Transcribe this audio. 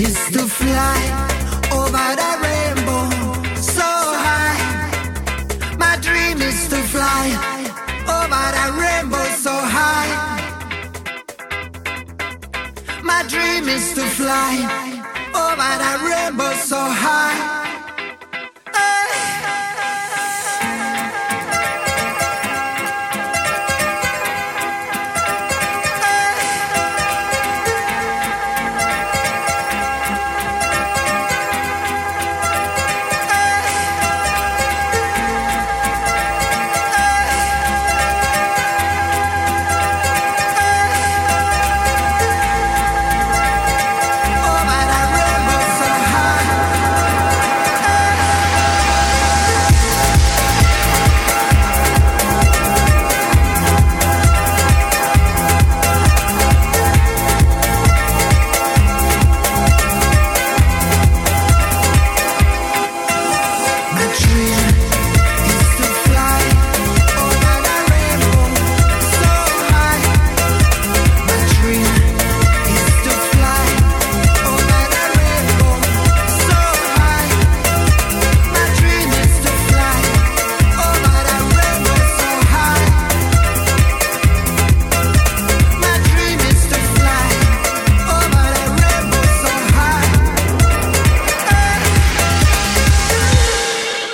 is to fly over the rainbow so high. My dream is to fly over the rainbow so high. My dream is to fly over the rainbow so high.